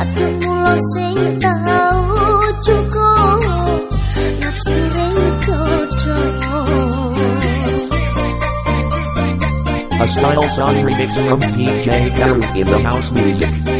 A style song remix from PJ Gang in the house music.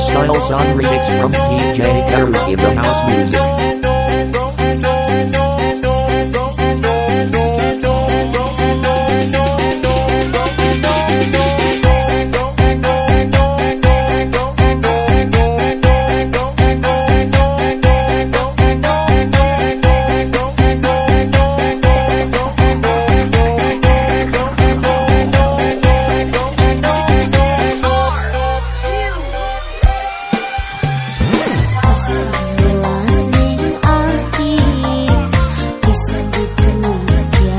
Style song remix from DJ Gary in the house music. 在你的天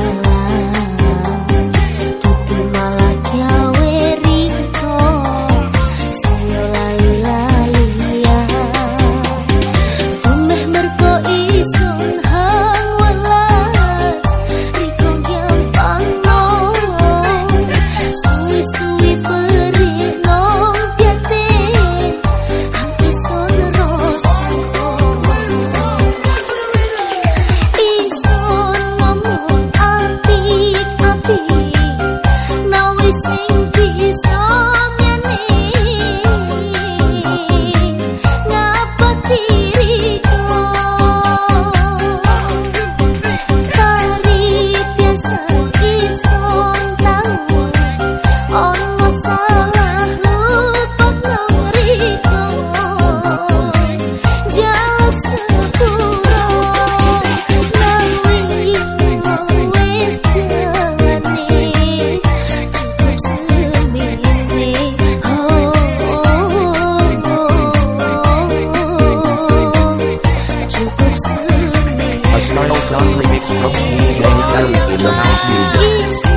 Styles Sun Remix from DJ Nelly in the house music.